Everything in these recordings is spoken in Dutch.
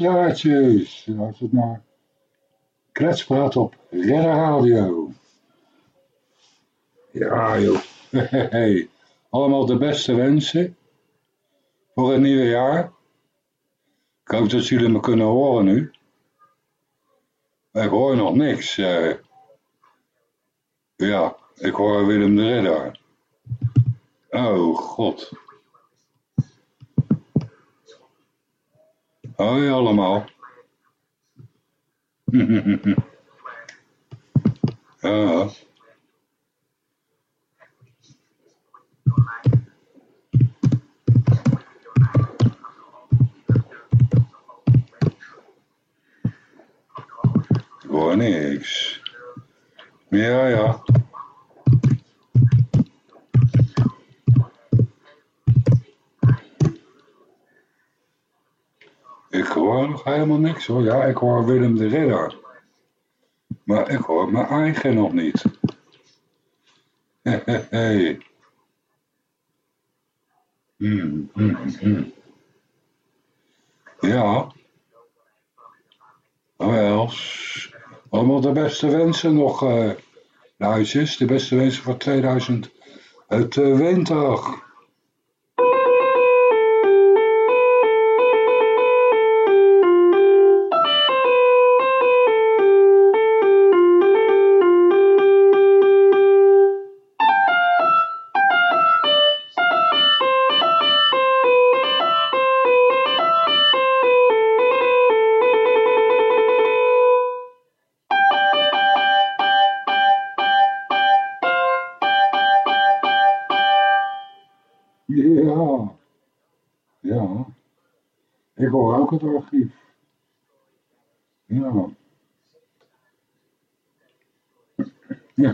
luisteraartjes. Luister naar Kletspraat op Redder Radio. Ja joh, hey. allemaal de beste wensen voor het nieuwe jaar. Ik hoop dat jullie me kunnen horen nu. Ik hoor nog niks. eh. ja, ik hoor Willem de Redder. Oh god. Hoi allemaal. ja. Hoor niks. Ja, ja. Ik hoor nog helemaal niks hoor. Ja, ik hoor Willem de Ridder. Maar ik hoor mijn eigen nog niet. Hey. Hmm, hmm. Ja. Wel, allemaal de beste wensen nog, eh luidjes. De beste wensen voor 2020.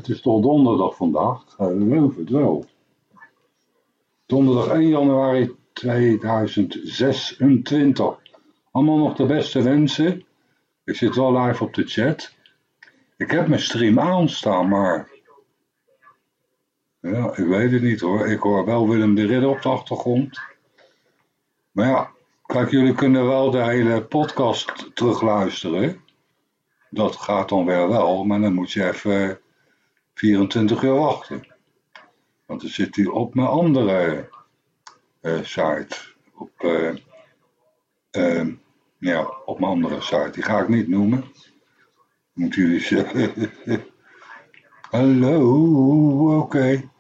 Het is toch donderdag vandaag? Geloof het wel. Donderdag 1 januari 2026. Allemaal nog de beste wensen. Ik zit wel live op de chat. Ik heb mijn stream aanstaan, maar... Ja, ik weet het niet hoor. Ik hoor wel Willem de Ridder op de achtergrond. Maar ja, kijk, jullie kunnen wel de hele podcast terugluisteren. Dat gaat dan weer wel, maar dan moet je even 24 uur wachten. Want dan zit hij op mijn andere eh, site. Op, eh, eh, ja, op mijn andere site. Die ga ik niet noemen. Moeten jullie zeggen. Hallo, oké.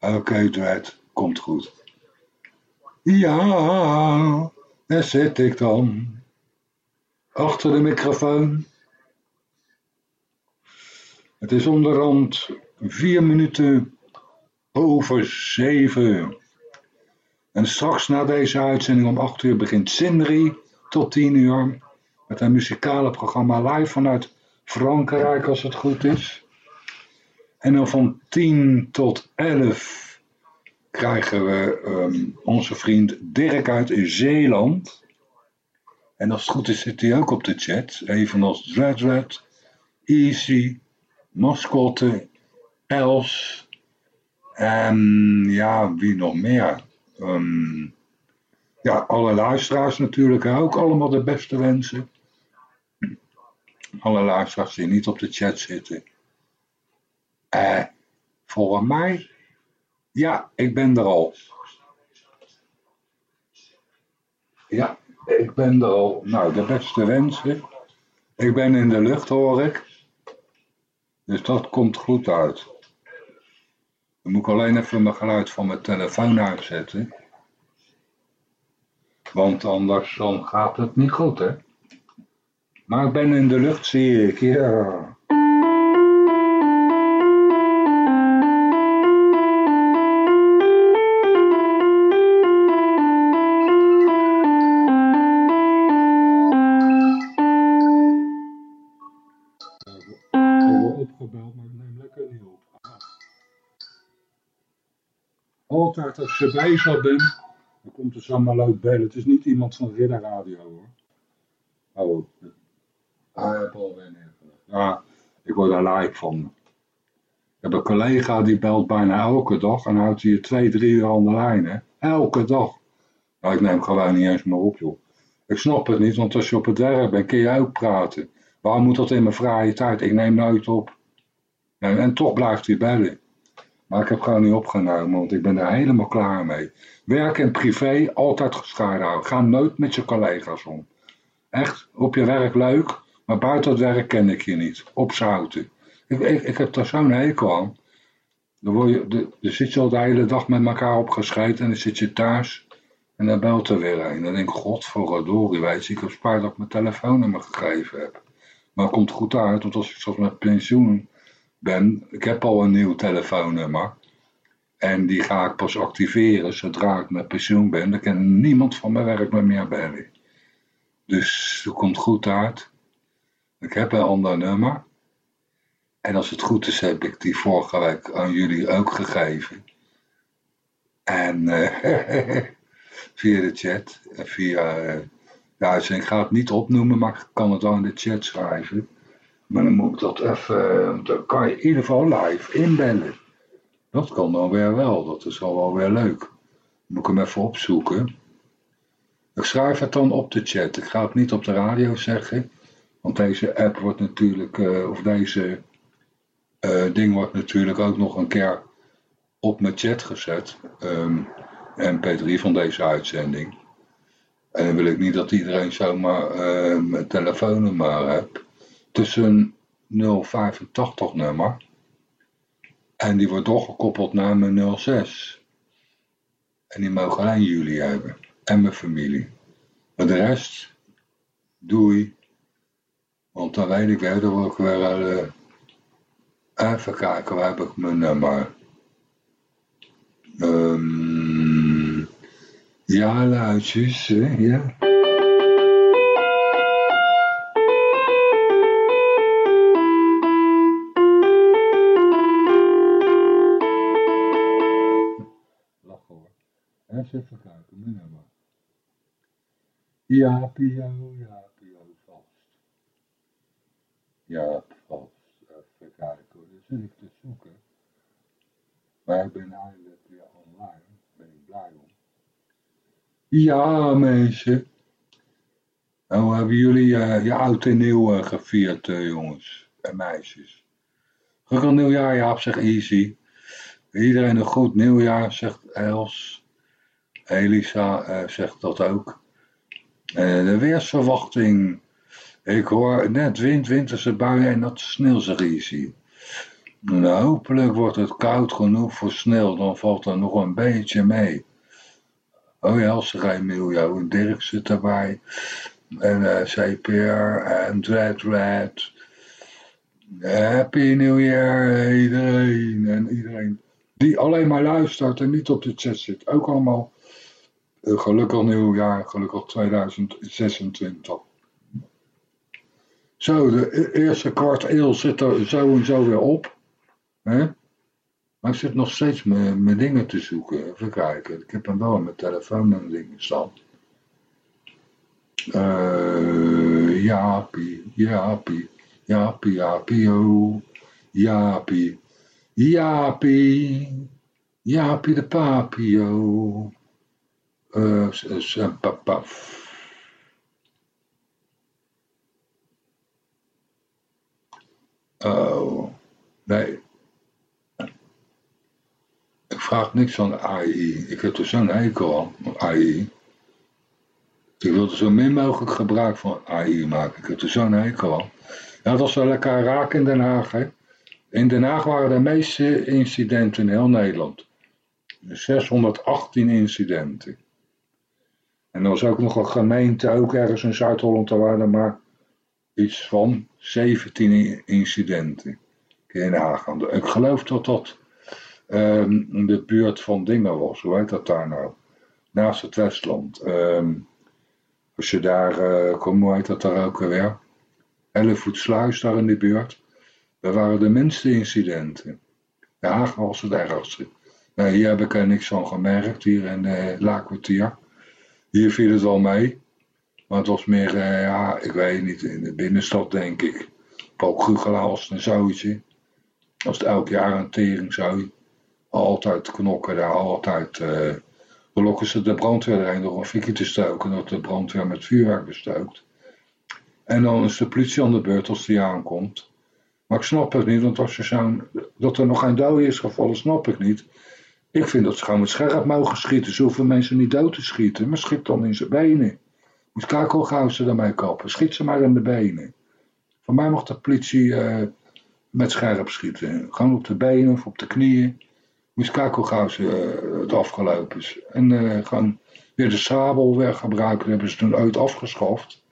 Oké, Dred, komt goed. Ja, daar zit ik dan. Achter de microfoon. Het is onderhand vier minuten over zeven. En straks na deze uitzending om acht uur begint Sindri tot tien uur. Met een muzikale programma live vanuit Frankrijk als het goed is. En dan van 10 tot 11 krijgen we ehm, onze vriend Dirk uit Zeeland. En als het goed is zit hij ook op de chat. Evenals Dread Dread, Easy, Mascotte, Els. En ja, wie nog meer? Ehm, ja, alle luisteraars natuurlijk ook. Allemaal de beste wensen. Alle luisteraars die niet op de chat zitten. Eh, volgens mij, ja, ik ben er al. Ja, ik ben er al. Nou, de beste wensen. Ik ben in de lucht, hoor ik. Dus dat komt goed uit. Dan moet ik alleen even mijn geluid van mijn telefoon uitzetten. Want anders dan gaat het niet goed, hè. Maar ik ben in de lucht, zie ik. Ja. Altijd als je bezig bent, dan komt er zomaar leuk bellen. Het is niet iemand van Ridder Radio hoor. Oh, alweer neergelegd. Ja, ik word daar live van. Ik heb een collega die belt bijna elke dag en houdt hier twee, drie uur aan de lijn. Hè? Elke dag. Nou, ik neem gewoon niet eens meer op joh. Ik snap het niet, want als je op het werk bent, kun je ook praten. Waarom moet dat in mijn vrije tijd? Ik neem nooit op. En, en toch blijft hij bellen. Maar ik heb gewoon niet opgenomen, want ik ben er helemaal klaar mee. Werk en privé altijd gescheiden houden. Ga nooit met je collega's om. Echt, op je werk leuk, maar buiten het werk ken ik je niet. Opzouten. Ik, ik, ik heb daar zo'n hekel aan. Dan, word je, dan zit je al de hele dag met elkaar opgescheiden en dan zit je thuis en dan belt er weer een. Dan denk ik, godverdorie, weet je, ik heb spijt dat ik mijn telefoonnummer gegeven heb. Maar het komt goed uit, want als ik straks met pensioen ben, ik heb al een nieuw telefoonnummer. En die ga ik pas activeren zodra ik met pensioen ben. Dan kan niemand van mijn werk met meer bellen. Dus het komt goed uit. Ik heb een ander nummer. En als het goed is, heb ik die vorige week aan jullie ook gegeven. En uh, via de chat. En via uh. Ik ga het niet opnoemen, maar ik kan het wel in de chat schrijven. Maar dan moet ik dat even. Dan kan je in ieder geval live inbellen. Dat kan dan weer wel. Dat is al wel weer leuk. Moet ik hem even opzoeken. Ik schrijf het dan op de chat. Ik ga het niet op de radio zeggen. Want deze app wordt natuurlijk, uh, of deze uh, ding wordt natuurlijk ook nog een keer op mijn chat gezet. Um, MP3 van deze uitzending. En dan wil ik niet dat iedereen zomaar uh, mijn telefoonnummer heeft. Tussen 085 nummer. En die wordt doorgekoppeld naar mijn 06. En die mogen alleen jullie hebben. En mijn familie. De rest, doei. Want dan weet ik weer, dan word ik weer... Uh, even kijken, waar heb ik mijn nummer? Um, ja, luidjes, hè? ja. Ja, Pio, ja, Pio, vast. Ja, vast. Even kijken, dat zit ik te zoeken. Maar ik ben eindelijk weer online. Ben ik blij om. Ja, mensen. Nou, hebben jullie uh, je oud en nieuw uh, gevierd, uh, jongens en meisjes? Gelukkig nieuwjaar, Jaap, zegt Easy. Iedereen een goed nieuwjaar, zegt Els. Elisa zegt dat ook. Uh, de weersverwachting. Ik hoor net wind, winterse buien en dat sneeuwserie. Nou, hopelijk wordt het koud genoeg voor sneeuw, dan valt er nog een beetje mee. Oh ja, als Emilio en Dirk zit erbij. En uh, CPR en Dread Red. Happy New Year iedereen. En iedereen die alleen maar luistert en niet op de chat zit. Ook allemaal gelukkig nieuwjaar, gelukkig 2026. Zo, de e-, eerste kwart eeuw zit er zo en zo weer op. Hè? Maar ik zit nog steeds mijn dingen te zoeken. Even kijken. Ik heb hem wel mijn telefoon en dingen staan. Uh, Jaapie, Jaapie, Jaapie, Jaapie, oh. Jaapie, Jaapie, Jaapie de papio. Uh. Oh, nee. Ik vraag niks van AI. Ik heb er zo'n hekel aan, AI. Ik wil er zo min mogelijk gebruik van AI maken. Ik heb er zo'n hekel aan. Ja, dat was wel lekker raak in Den Haag, hè. In Den Haag waren de meeste incidenten in heel Nederland. 618 incidenten. En er was ook nog een gemeente, ook ergens in Zuid-Holland, daar waren maar iets van 17 incidenten in Haag. Ik geloof dat dat um, de buurt van Dingen was. Hoe heet dat daar nou? Naast het Westland. Um, als je daar, uh, kom, hoe heet dat daar ook alweer? Ellevoetsluis daar in de buurt. Daar waren de minste incidenten. De was het ergste. Hier heb ik er niks van gemerkt, hier in uh, Laakkwartier. Hier viel het wel mee. Maar het was meer, uh, ja, ik weet niet, in de binnenstad denk ik. Paul Gugela was een zoutje. Als het elk jaar een tering zou. Altijd knokken daar, altijd uh, lokken ze de brandweer erheen door een fikje te stoken. Dat de brandweer met vuurwerk bestookt. En dan is de politie aan de beurt als die aankomt. Maar ik snap het niet, want als je zo'n, dat er nog geen dood is gevallen, snap ik niet. Ik vind dat ze gewoon met scherp mogen schieten. Ze hoeven mensen niet dood te schieten, maar schiet dan in zijn benen. Moet gauw ze daarmee kappen. Schiet ze maar in de benen. Van mij mag de politie uh, met scherp schieten. Gewoon op de benen of op de knieën. Moet gauw ze uh, het afgelopen. En uh, weer de sabel weer gebruiken. Dat hebben ze toen ooit afgeschaft.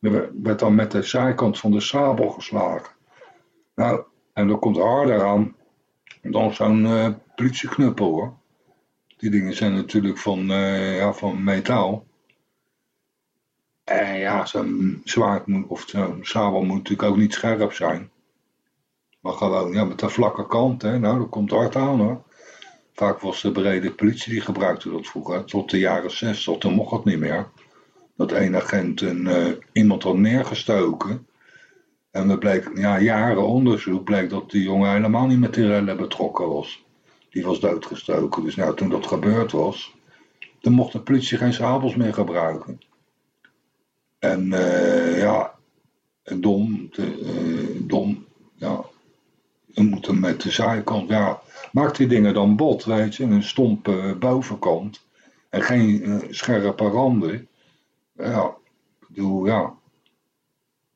Er werd dan met de zijkant van de sabel geslagen. Nou, en dat komt harder aan dan zo'n politieknuppel hoor. Die dingen zijn natuurlijk van, uh, ja, van metaal. En ja, zo'n zwaard moet, of zo'n sabel moet natuurlijk ook niet scherp zijn. Maar gewoon, ja, met de vlakke kant, hè. Nou, dat komt hard aan hoor. Vaak was de brede politie die gebruikte dat vroeger. Tot de jaren 60, toen mocht het niet meer. Dat een agent een, uh, iemand had neergestoken. En er bleek, ja, jaren onderzoek bleek dat die jongen helemaal niet met die rellen betrokken was. Die was doodgestoken. Dus nou, toen dat gebeurd was, dan mocht de politie geen sabels meer gebruiken. En uh, ja, dom, te, uh, dom, ja. We moeten met de zijkant, ja, maak die dingen dan bot, weet je, een stompe bovenkant. En geen scherpe randen. Ja, ik bedoel, ja.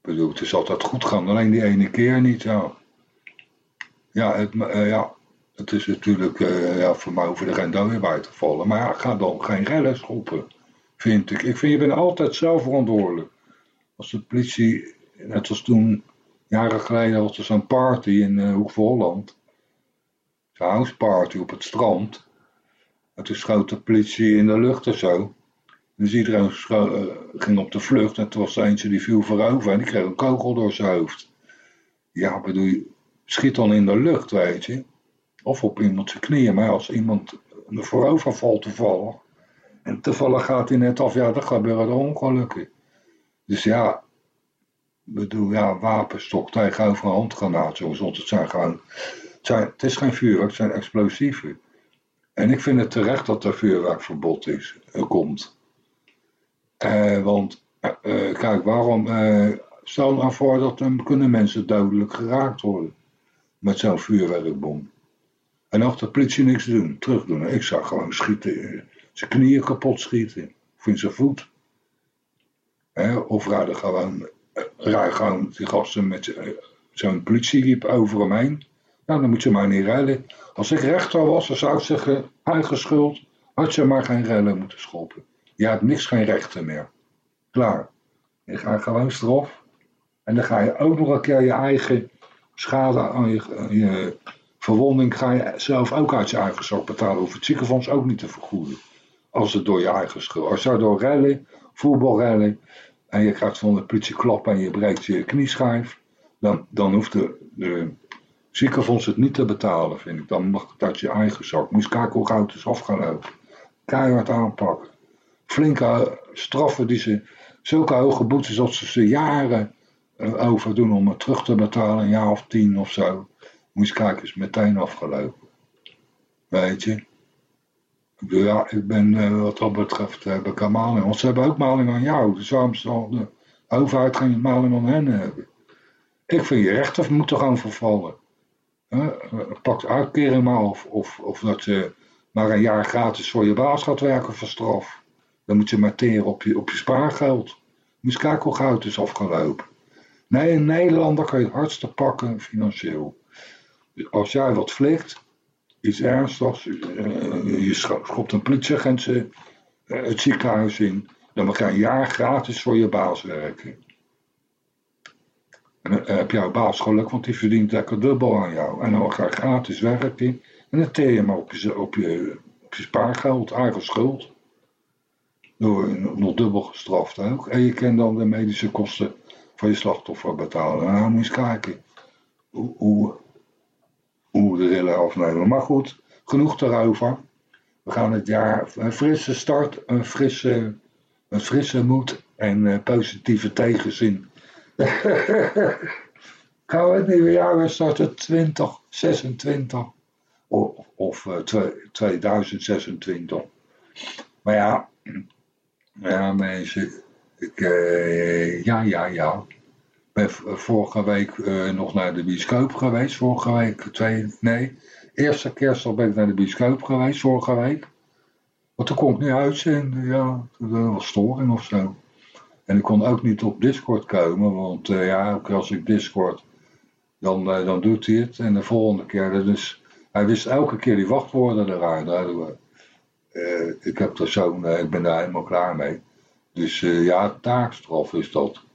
Ik bedoel, het is altijd goed gaan, alleen die ene keer niet, ja. Ja, het, ja, het is natuurlijk, uh, ja, voor mij hoeven er geen doden bij te vallen. Maar ga dan geen rellen schoppen, vind ik. Ik vind, je bent altijd zelf verantwoordelijk. Als de politie, net als toen, jaren geleden was er zo'n party in uh, Hoek van Holland. Zo'n houseparty op het strand. En toen schoot de politie in de lucht en zo. Dus iedereen uh, ging op de vlucht en toen was er eentje die viel voorover en die kreeg een kogel door zijn hoofd. Ja, bedoel je, schiet dan in de lucht, weet je. Of op iemand zijn knieën, maar als iemand er voorover valt toevallig. En toevallig gaat hij net af, ja, dan gebeuren er ongelukken. Dus ja, bedoel, ja, wapenstok tegenover een handgranaat, zoals het zijn gewoon. Het, zijn, het is geen vuurwerk, het zijn explosieven. En ik vind het terecht dat er vuurwerkverbod is, komt. Uh, want, uh, kijk, waarom, uh, stel nou voor dat kunnen mensen dodelijk geraakt worden met zo'n vuurwerkbom. En als de politie niks doen, terug doen. Ik zou gewoon schieten, zijn knieën kapot schieten, of in zijn voet. Hè? Of rijden gewoon, rijden gewoon die gasten met zo'n politiejeep over hem heen. Nou, dan moet je maar niet rijden. Als ik rechter was, dan zou ik zeggen, eigen schuld, had je maar geen rellen moeten schoppen. Je hebt niks, geen rechten meer. Klaar. Je gaat gewoon straf. En dan ga je ook nog een keer je eigen schade aan je verwonding ga je zelf ook uit je eigen zak betalen. Hoeft het ziekenfonds ook niet te vergoeden. Als het door je eigen schuld. Als je door rellen, voetbalrellen, en je krijgt van de politie klap en je breekt je knieschijf, dan, dan hoeft de, ziekenfonds het niet te betalen, vind ik. Dan mag het uit je eigen zak. Moet je kijken hoe is afgelopen. Keihard aanpakken flinke straffen die ze, zulke hoge boetes dat ze ze jaren uh, over doen om het terug te betalen, een jaar of tien of zo. Is meteen afgelopen. Weet je? Ja, ik ben uh, wat dat betreft, heb ik maling. Want ze hebben ook maling aan jou, dus waarom zal de overheid geen maling aan hen hebben? Ik vind je rechten moeten gewoon vervallen. Uh, pak uitkering maar of, of, of dat je maar een jaar gratis voor je baas gaat werken voor straf. Dan moet je maar op je, op je spaargeld. Kijken hoe goud is afgelopen. Nee, in Nederland kan je het hardste pakken financieel. Als jij wat vliegt, iets ernstigs, uh, je schopt een politieagent uh, het ziekenhuis in, dan mag je een jaar gratis voor je baas werken. En dan heb jouw baas geluk, want die verdient lekker dubbel aan jou. En dan mag je gratis werken en dan teer je je, op je, op je spaargeld, eigen schuld door, nog dubbel gestraft ook. En je kan dan de medische kosten van je slachtoffer betalen. Nou, moet je eens kijken hoe, hoe, hoe de rillen afnemen. Maar goed, genoeg daarover. We gaan het jaar een frisse start, een frisse, een frisse moed en uh, positieve tegenzin. gaan we het nieuwe jaar weer starten 2026 of, of uh, 2026. Maar ja, ja mensen, ik, uh, ja, ja, ja. Ben vorige week uh, nog naar de bioscoop geweest. Vorige week, twee, nee. Eerste kerstdag ben ik naar de bioscoop geweest, vorige week. Want toen kon ik niet uitzenden, ja. Dat was storing of zo. En ik kon ook niet op Discord komen, want uh, ja, ook als ik Discord, dan, dan doet hij het. En de volgende keer, dus hij wist elke keer die wachtwoorden eruit. Uh, ik heb er zo, ik ben daar helemaal klaar mee. Dus ja, taakstraf is dat.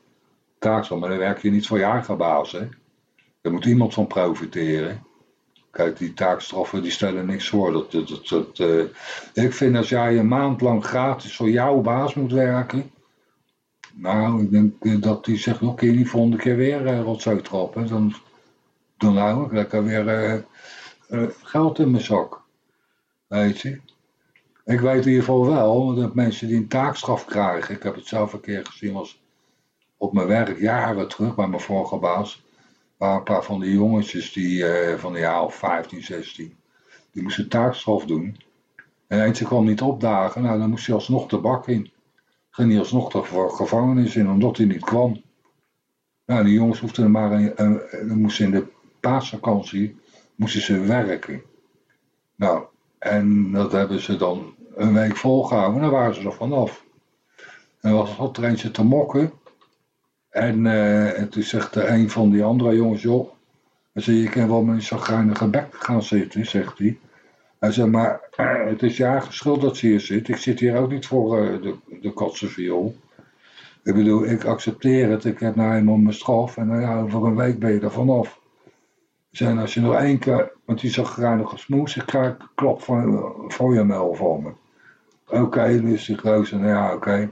Maar dan werk je niet voor je eigen baas, hè. Daar moet iemand van profiteren. Kijk, die taakstraffen die stellen niks voor. Dat, dat, dat, uh, ik vind als jij een maand lang gratis voor jouw baas moet werken. Nou, ik denk dat die zegt, oké, die volgende keer weer uh, rotzooi trappen. Dan, dan hou ik lekker weer geld in mijn zak. Weet je. Ik weet in ieder geval wel dat mensen die een taakstraf krijgen. Ik heb het zelf een keer gezien als op mijn werk jaren terug bij mijn vorige baas. Waar een paar van die jongetjes die uh, van de jaar of 15, 16. Die moesten taakstraf doen. En eentje kwam niet opdagen. Nou, dan moest hij alsnog de bak in. Ging hij alsnog de gevangenis in omdat hij niet kwam. Nou, die jongens hoefden maar een, een moesten in de paasvakantie moesten ze werken. Nou, en dat hebben ze dan een week volgehouden. En dan waren ze er vanaf. En dan was er eentje te mokken. En, uh, en toen zegt een van die andere jongens, joh, hij zei, je kan wel met een bek gaan zitten, zegt hij. Hij zei, maar het is je eigen dat ze hier zit. Ik zit hier ook niet voor uh, de, de viool. Ik bedoel, ik accepteer het. Ik heb nou eenmaal mijn straf. En nou ja, over een week ben je er vanaf. Zijn als je nog één keer met die zagrijnige smoes, ik krijg een van, van je mel van me. Oké, okay, dus die gozer, nou ja, oké.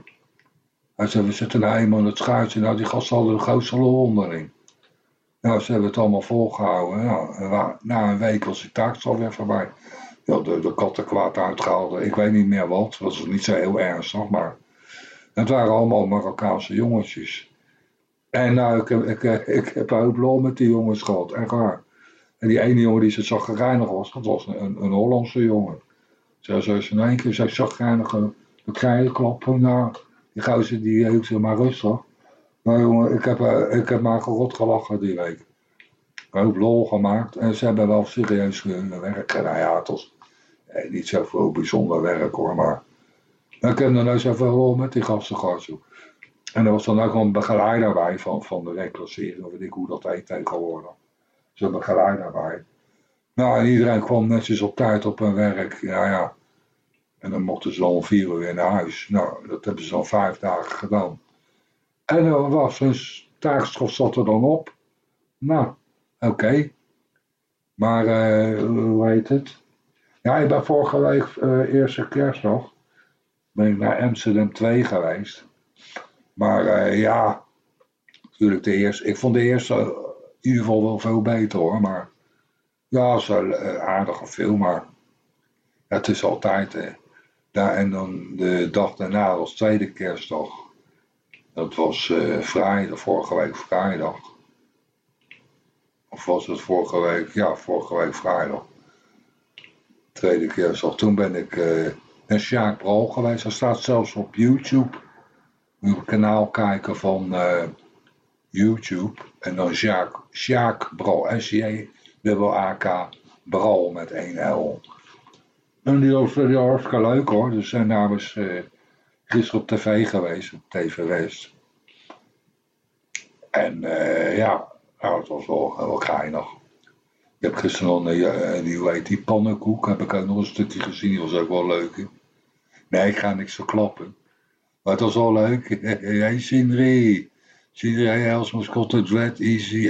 Hij zei, we zitten nou eenmaal in het schuitje. Nou, die gast hadden de grootste lol onderling. Nou, ze hebben het allemaal volgehouden. Nou, na een week was die taakstraf weer voorbij. Ja, de, de katten kwaad uitgehaald. Ik weet niet meer wat. Dat was niet zo heel ernstig, maar... Het waren allemaal Marokkaanse jongetjes. En nou, ik heb, ik, ik heb een hoop met die jongens gehad. Echt waar. En die ene jongen die zo zagrijnig was, dat was een, een Hollandse jongen. Zo, zo in één keer zo zagrijnig de krijgen kloppen. Nou, die gozer die heeft ze maar rustig. Maar jongen, ik heb, uh, ik heb maar gerot gelachen die week. Ook lol gemaakt. En ze hebben wel serieus hun werk. Nou ja, eh, niet zoveel bijzonder werk hoor. Maar ik heb er nou zoveel lol met die gasten gehad. En er was dan ook een begeleider bij van, van de reclassering. Of weet ik hoe dat heet tegenwoordig. Zo'n begeleider bij. Nou, en iedereen kwam netjes op tijd op hun werk. Ja, ja. En dan mochten ze al vier uur weer naar huis. Nou, dat hebben ze al vijf dagen gedaan. En er was hun taakstraf zat er dan op. Nou, oké. Maar, uh, hoe heet het? Ja, ik ben vorige week, uh, eerste kerstdag, ben ik naar Amsterdam 2 geweest. Maar uh, ja, natuurlijk de eerste, ik vond de eerste in ieder geval wel veel beter hoor, maar ja, is wel een aardige maar het is altijd, Ja, en dan de dag daarna was tweede kerstdag. Dat was uh, vrijdag, vorige week vrijdag. Of was het vorige week? Ja, vorige week vrijdag. Tweede kerstdag. Toen ben ik uh, naar Sjaak Bral geweest. Dat staat zelfs op YouTube. Het kanaal kijken van uh, YouTube. En dan Sjaak, Sjaak Bral. S-J-A-K Bral met 1 L. En die was ja, hartstikke leuk hoor. Dus zijn namens uh, gisteren op tv geweest, op TV West. En uh, ja, nou, het was wel, wel geinig. Ik heb gisteren uh, die, hoe heet die pannenkoek, heb ik ook nog een stukje gezien, die was ook wel leuk. Nee, ik ga niks verklappen. Maar het was wel leuk. Hey, Sindri. Sindri, hey, Elsmas Cottage Red, Easy,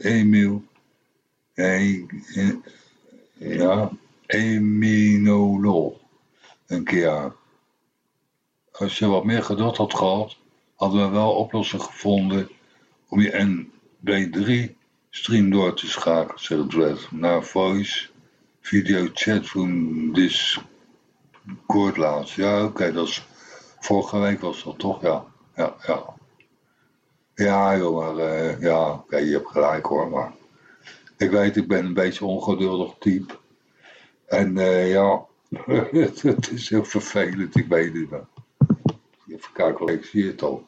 Emil. Hey, ja, Eminolol. Een keer. Als je wat meer geduld had gehad, hadden we wel oplossing gevonden om je NB3 stream door te schakelen, zegt Dredd, naar voice, video, chatroom, Discord laatst. Ja, oké, dat is, vorige week was dat toch, ja. Ja, ja. Ja, joh, maar, uh, ja, oké, je hebt gelijk hoor, maar ik weet, ik ben een beetje ongeduldig type. En uh, ja, het is heel vervelend, ik weet het wel. Even kijken, ik zie het al.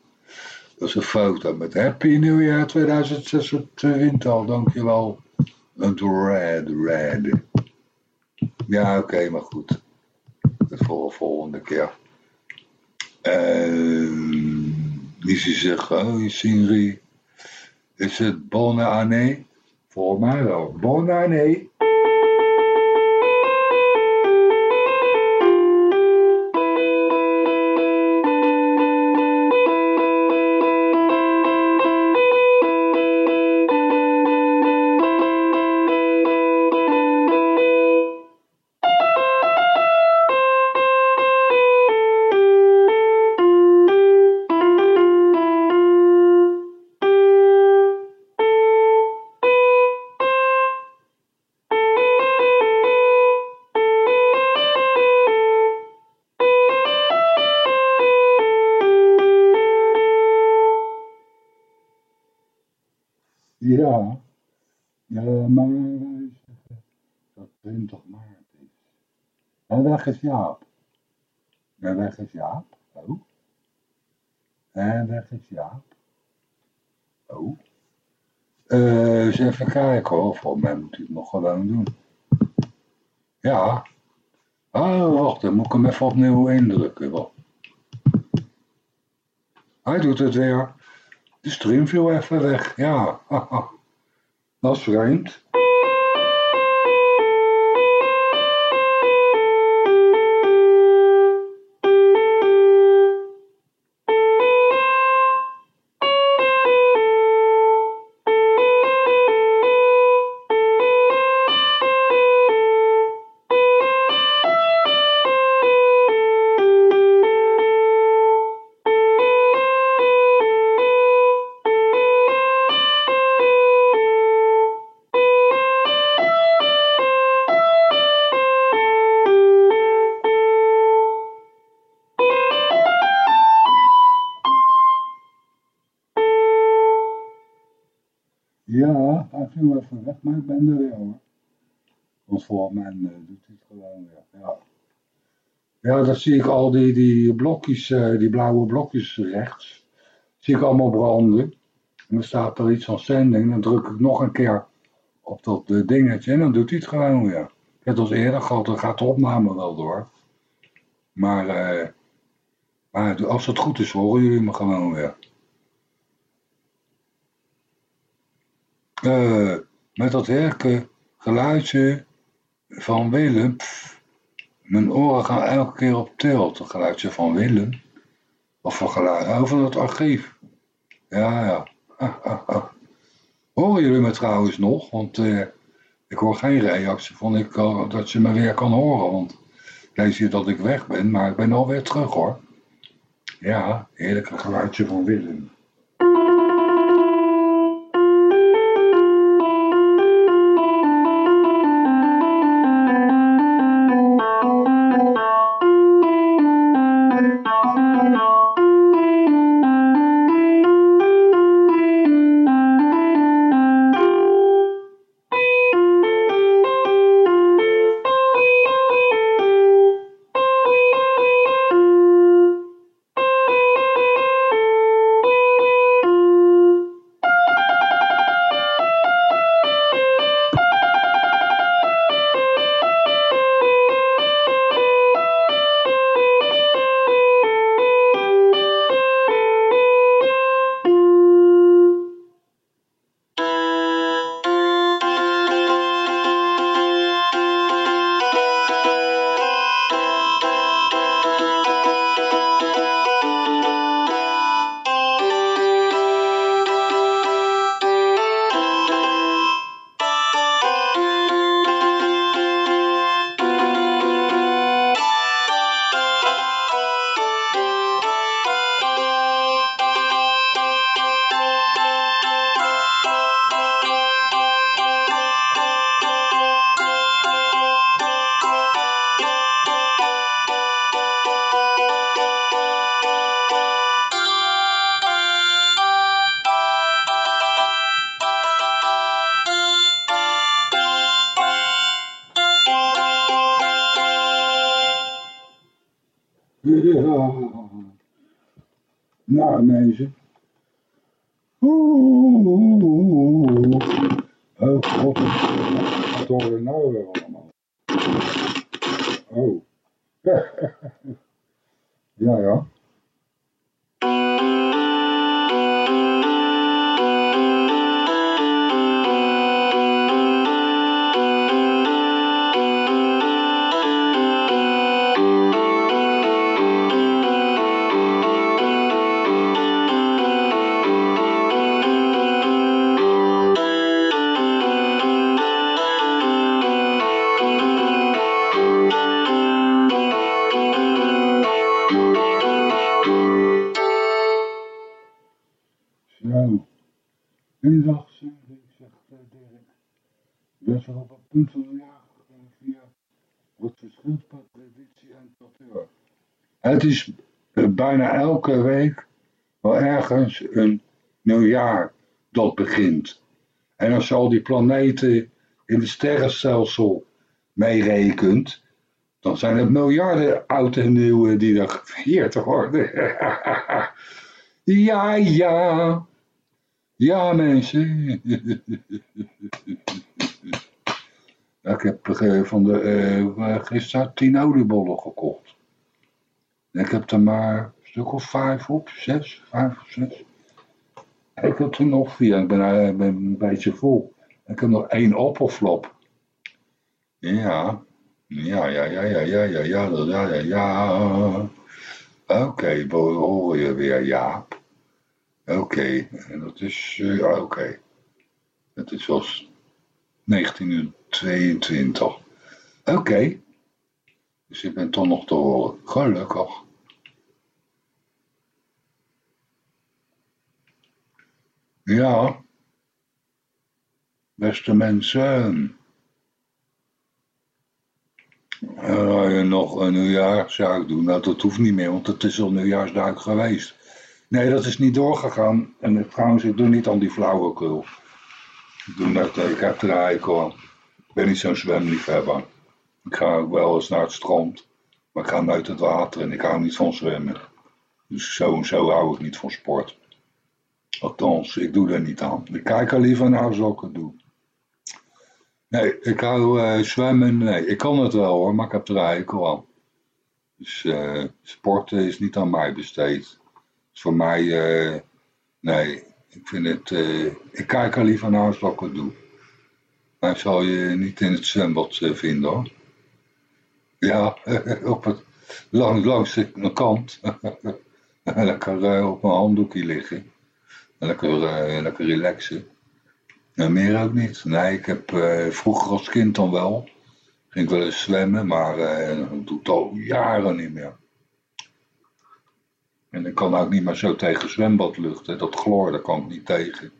Dat is een foto met Happy New Year 2026 al, dankjewel. Een red, red. Ja, oké, maar goed. Dat voor de volgende keer. Uh, Lizzie zegt, oh, Siri, is het bonne année? Voor mij wel. Bonne année. Is Jaap. En weg is Jaap. Oh. En weg is Jaap. Oh. Uh, eens even kijken hoor. Voor mij moet hij het nog gewoon doen. Ja. Oh, wacht. Dan moet ik hem even opnieuw indrukken. Wacht. Hij doet het weer. De stream viel even weg. Ja. Dat is vreemd. Viel even weg, maar ik ben er weer hoor. Want voor mij uh, doet hij het gewoon weer. Ja. ja, dat zie ik al die, die blokjes, uh, die blauwe blokjes rechts. Zie ik allemaal branden. En dan staat er iets van zending. Dan druk ik nog een keer op dat uh, dingetje en dan doet hij het gewoon weer. Ik heb het al eerder gehad, dan gaat de opname wel door. Maar, maar als het goed is, horen jullie me gewoon weer. Uh, met dat herke geluidje van Willem. Mijn oren gaan elke keer op tilt. Het geluidje van Willem. Of van geluid, oh, van het archief. Ja, ja. Horen jullie me trouwens nog? Want uh, ik hoor geen reactie van ik, dat je me weer kan horen. Want lees je dat ik weg ben, maar ik ben alweer terug hoor. Ja, heerlijke geluidje van Willem. Jaar via wat verschilt per traditie en cultuur. Het is uh, bijna elke week wel ergens een nieuwjaar dat begint. En als je al die planeten in het sterrenstelsel meerekent, dan zijn het miljarden oud en nieuwe die er gevierd worden. ja, ja. Ja, mensen. ik heb uh, van de, uh, gisteren tien oliebollen gekocht. En ik heb er maar een stuk of vijf op, zes, vijf of zes. Ik heb er nog vier, ik ben, uh, ben een beetje vol. Ik heb nog één appelflap. Ja, ja, ja, ja, ja, ja, ja, ja, ja, ja, ja. Oké, okay, we horen je weer, Jaap. Oké, en dat is, uh, oké. Okay. Het is was 1922. Oké. Dus ik ben toch nog te horen. Gelukkig. Ja. Beste mensen. Uh, je nog een nieuwjaarszaak doen. Nou, dat hoeft niet meer, want het is al nieuwjaarsdag geweest. Nee, dat is niet doorgegaan. En trouwens, ik doe niet aan die flauwekul. Ik heb er eigenlijk. Ik ben niet zo'n zwemliefhebber. Ik ga ook wel eens naar het strand. Maar ik ga uit het water en ik hou niet van zwemmen. Dus zo en zo hou ik niet van sport. Althans, ik doe er niet aan. Ik kijk er liever naar als ik het doe. Nee, ik hou uh, zwemmen. Nee, ik kan het wel hoor, maar ik heb er eigenlijk aan. Dus uh, sporten is niet aan mij besteed is voor mij, uh, nee, ik vind het, uh, ik kijk er liever naar als ik het doe. Maar ik zal je niet in het zwembad uh, vinden hoor. Ja, op het, lang, langs de kant. lekker op mijn handdoekje liggen. Lekker, lekker relaxen. En meer ook niet. Nee, ik heb vroeger als kind dan wel. Ging ik wel eens zwemmen, maar dat doe ik al jaren niet meer. En ik kan ook niet meer zo tegen zwembadlucht. Hè. Dat chloor, daar kan ik niet tegen.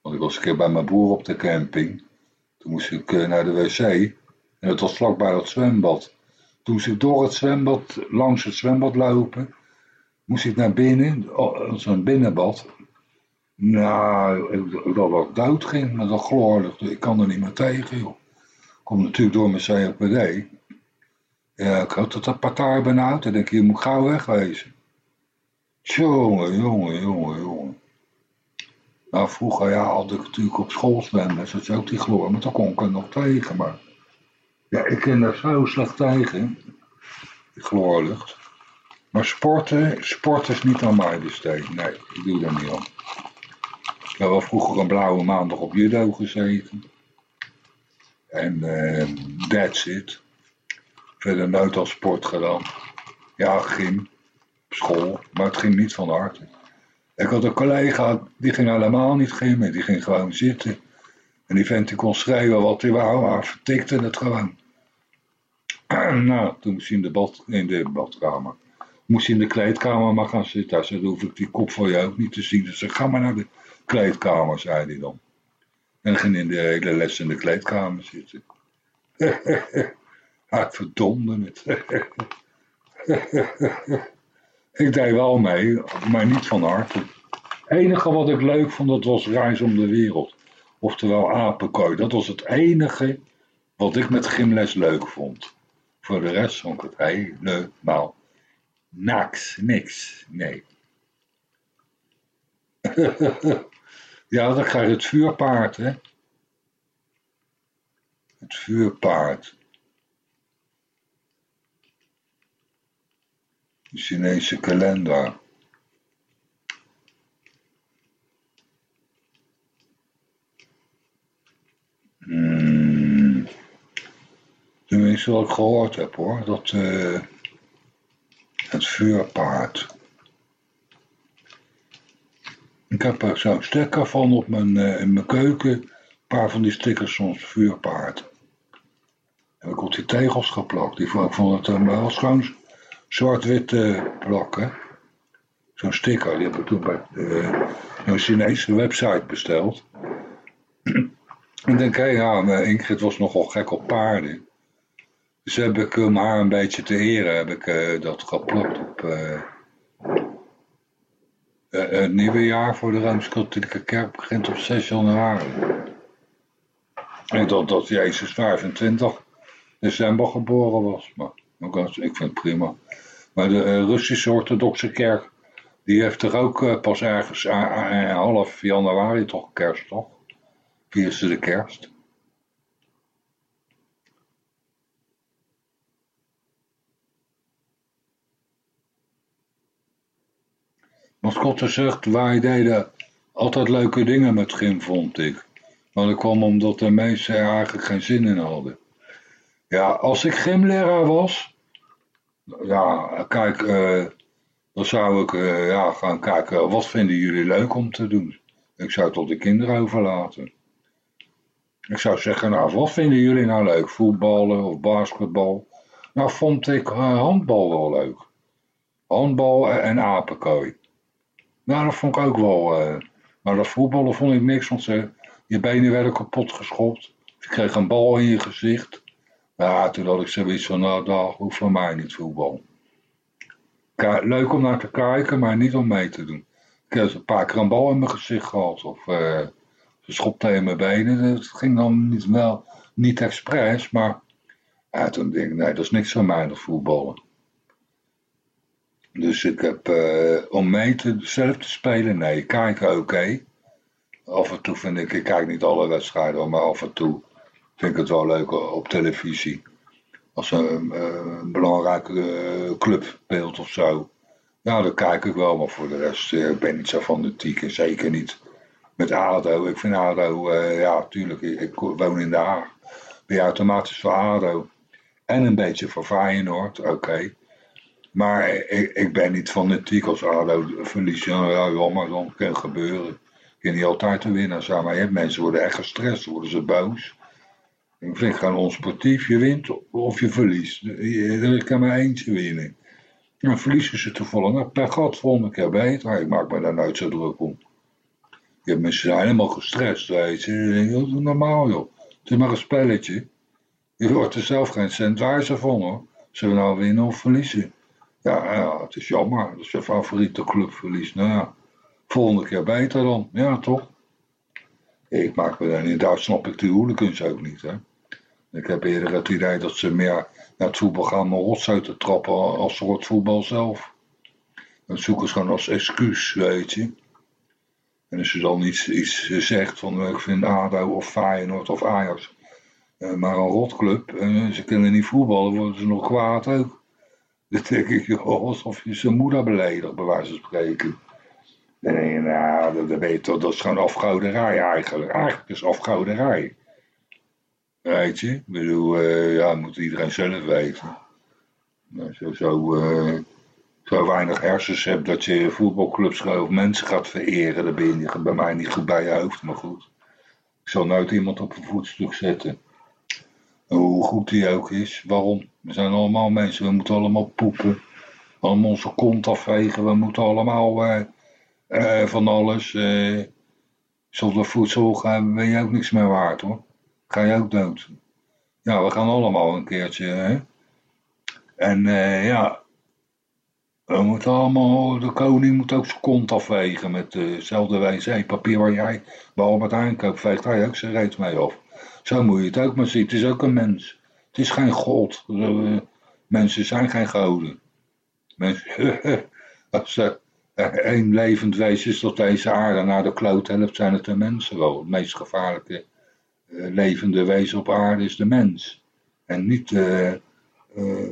Want ik was een keer bij mijn broer op de camping. Toen moest ik uh, naar de wc. En het was vlakbij dat zwembad. Toen moest ik door het zwembad, langs het zwembad lopen. Moest ik naar binnen, zo'n binnenbad. Nou, ik, dat ik dood ging met dat chloorlucht. Ik kan er niet meer tegen, joh. Komt natuurlijk door mijn COPD. Ja, ik had een partij benauwd. En denk ik, je moet gauw wegwezen. Jongen, jongen, jongen, jongen. Nou, vroeger ja, had ik natuurlijk op school zwemmen, zoals ook die chloor, maar dan kon ik er nog tegen. Maar ja, ik ken daar zo slecht tegen, die chloorlucht. Maar sporten, sporten is niet aan mij besteed. Nee, ik doe daar niet aan. Ik heb wel vroeger een blauwe maandag op judo gezeten. En uh, that's it. Verder nooit al sport gedaan. Ja, gym school, maar het ging niet van harte. Ik had een collega, die ging helemaal niet gimmen, die ging gewoon zitten. En die vent die kon schrijven wat hij wou, maar vertikte het gewoon. nou, toen moest hij in de, bad, in de badkamer. Moest hij in de kleedkamer maar gaan zitten. Hij zei, hoef ik die kop van je ook niet te zien. Dus ga maar naar de kleedkamer, zei hij dan. En ging in de hele les in de kleedkamer zitten. hij verdomde het. Ik deed wel mee, maar niet van harte. Het enige wat ik leuk vond, dat was Reis om de Wereld. Oftewel Apenkooi. Dat was het enige wat ik met gymles leuk vond. Voor de rest vond ik het helemaal Niks, niks, nee. ja, dan krijg je het vuurpaard, hè. Het vuurpaard. De Chinese kalender. Hmm. Tenminste wat ik gehoord heb hoor, dat uh, het vuurpaard. Ik heb er zo'n stekker van op mijn, uh, in mijn keuken. Een paar van die stickers soms vuurpaard. Heb ik op die tegels geplakt. Die vond, ik het uh, wel schoon zwart-wit plakken. Zo'n sticker, die heb ik toen bij een Chinese website besteld. En denk, hé, ja, Ingrid was nogal gek op paarden. Dus heb ik om haar een beetje te eren, heb ik uh, dat geplakt op uh, het nieuwe jaar voor de Rooms-Katholieke Kerk begint op 6 januari. En dat, dat Jezus 25 december geboren was. Maar ik vind het prima. Maar de uh, Russische orthodoxe kerk, die heeft er ook pas ergens half januari toch kerst, toch? Vierste de kerst. Mascotte zegt, wij deden altijd leuke dingen met gym, vond ik. Maar dat kwam omdat de meesten er eigenlijk geen zin in hadden. Ja, als ik gymleraar was, ja, kijk, uh, dan zou ik uh, ja, gaan kijken, wat vinden jullie leuk om te doen? Ik zou het tot de kinderen overlaten. Ik zou zeggen, nou, wat vinden jullie nou leuk? Voetballen of basketbal? Nou, vond ik handbal wel leuk. Handbal en apenkooi. Nou, dat vond ik ook wel. Maar dat voetballen vond ik niks, want ze, je benen werden kapot geschopt. Je kreeg een bal in je gezicht. Ja, toen had ik zoiets van, nou, dat hoeft voor mij niet voetbal. leuk om naar te kijken, maar niet om mee te doen. Ik heb een paar keer een bal in mijn gezicht gehad. Of uh, ze schopte in mijn benen. Dat ging dan niet, wel, niet expres, maar ja, toen denk ik, nee, dat is niks van mij, dat voetballen. Dus ik heb, uh, om mee te, zelf te spelen, nee, kijken oké. Af en toe vind ik, ik kijk niet alle wedstrijden, maar af en toe vind ik het wel leuk op televisie. Als een, uh, een belangrijke uh, club speelt of zo. Ja, dan kijk ik wel, maar voor de rest ik ben niet zo fanatiek en zeker niet met ADO. Ik vind ADO, ja, tuurlijk, ik, ik, woon in Den Haag. Ben je automatisch voor ADO. En een beetje voor Feyenoord, oké. Maar ik, ik ben niet fanatiek als ADO verliest. Ja, jammer, dan kan gebeuren. Je niet altijd de winnaar zijn. Maar je mensen worden echt gestrest, worden ze boos. Ik vind gewoon onsportief. Je wint of je verliest. Er kan maar eentje winnen. Dan verliezen ze toevallig. Nou, per gat volgende keer beter. Ik maak me daar nooit zo druk om. Je hebt mensen zijn helemaal gestrest, weet je. Dat is normaal, joh. Het is maar een spelletje. Je wordt er zelf geen cent wijzer van, hoor. Zullen we nou winnen of verliezen? Ja, het is jammer. Dat is je favoriete club verliest. Nou ja, volgende keer beter dan. Ja, toch? Ik maak me dan, daar snap ik de hooligans ook niet. Hè? Ik heb eerder het idee dat ze meer naar het voetbal gaan om uit te trappen als het voetbal zelf. Dat zoeken ze gewoon als excuus, weet je. En als je dan iets, iets zegt van ik vind ADO of Feyenoord of Ajax eh, maar een rotclub en ze kunnen niet voetballen, worden ze nog kwaad ook. Dan denk ik, joh, alsof je zijn moeder beledigt, bij wijze van spreken. Je, nou, dat, toch, dat is gewoon afgouderij eigenlijk. Eigenlijk is afgouderij. Weet je? Ik bedoel, uh, ja, moet iedereen zelf weten. Als je zo, uh, zo weinig hersens hebt dat je voetbalclubs of mensen gaat vereren, dan ben je bij mij niet goed bij je hoofd, maar goed. Ik zal nooit iemand op een voetstuk zetten. Hoe goed die ook is. Waarom? We zijn allemaal mensen. We moeten allemaal poepen. Allemaal onze kont afvegen. We moeten allemaal uh, van alles. Zonder voedsel gaan, ben je ook niks meer waard hoor. Ga je ook dood. Ja, we gaan allemaal een keertje. Hè? En ja, we moeten allemaal, de koning moet ook zijn kont afvegen met dezelfde wc-papier waar jij bij Albert Heijn koopt, veegt hij ook zijn reet mee af. Zo moet je het ook maar zien. Het is ook een mens. Het is geen God. Mensen zijn geen goden. Als er één levend wezen is op deze aarde naar de kloot helpt, zijn het de mensen wel. Het meest gevaarlijke levende wezen op aarde is de mens. En niet uh, uh,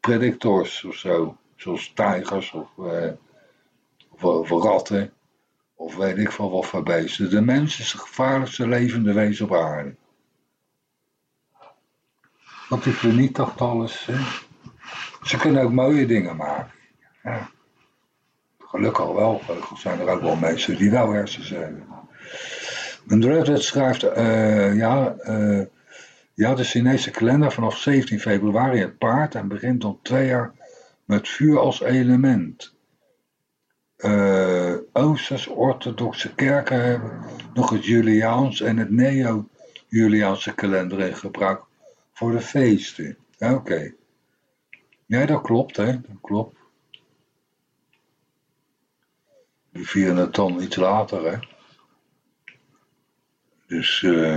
predictors of zo, zoals tijgers of, of, ratten. Of weet ik veel wat voor beesten. De mens is de gevaarlijkste levende wezen op aarde. Er niet toch alles. Hè? Ze kunnen ook mooie dingen maken. Ja. Gelukkig wel. Gelukkig zijn er ook wel mensen die wel hersens hebben. Een schrijft, uh, ja, uh, ja, de Chinese kalender vanaf 17 februari het paard en begint dan twee jaar met vuur als element. Uh, Oosters-orthodoxe kerken hebben nog het Juliaans en het Neo-Juliaanse kalender in gebruik voor de feesten. Oké. Ja, dat klopt, hè. Dat klopt. Die vieren het dan iets later, hè. Dus. Uh,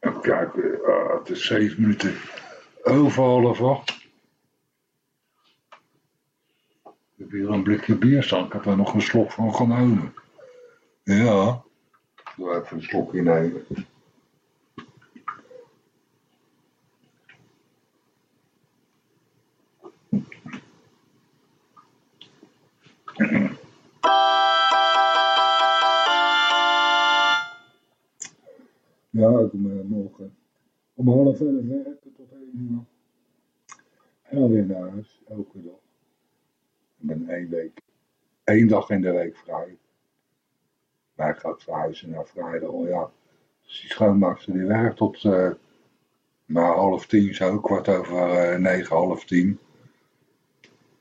even kijken. Ah, het is zeven minuten over half acht. Ik heb hier een blikje bier staan. Ik heb er nog een slok van genomen. Ja. Ik doe even een slokje nemen. Ja, ik kom morgen om half elf werken tot één uur. En dan weer naar huis, elke dag. Ik ben één week, één dag in de week vrij. Maar ik ga verhuizen naar vrijdag. Oh ja, dus die schoonmaakster die werkt tot uh, maar half tien zo, kwart over uh, negen, half tien.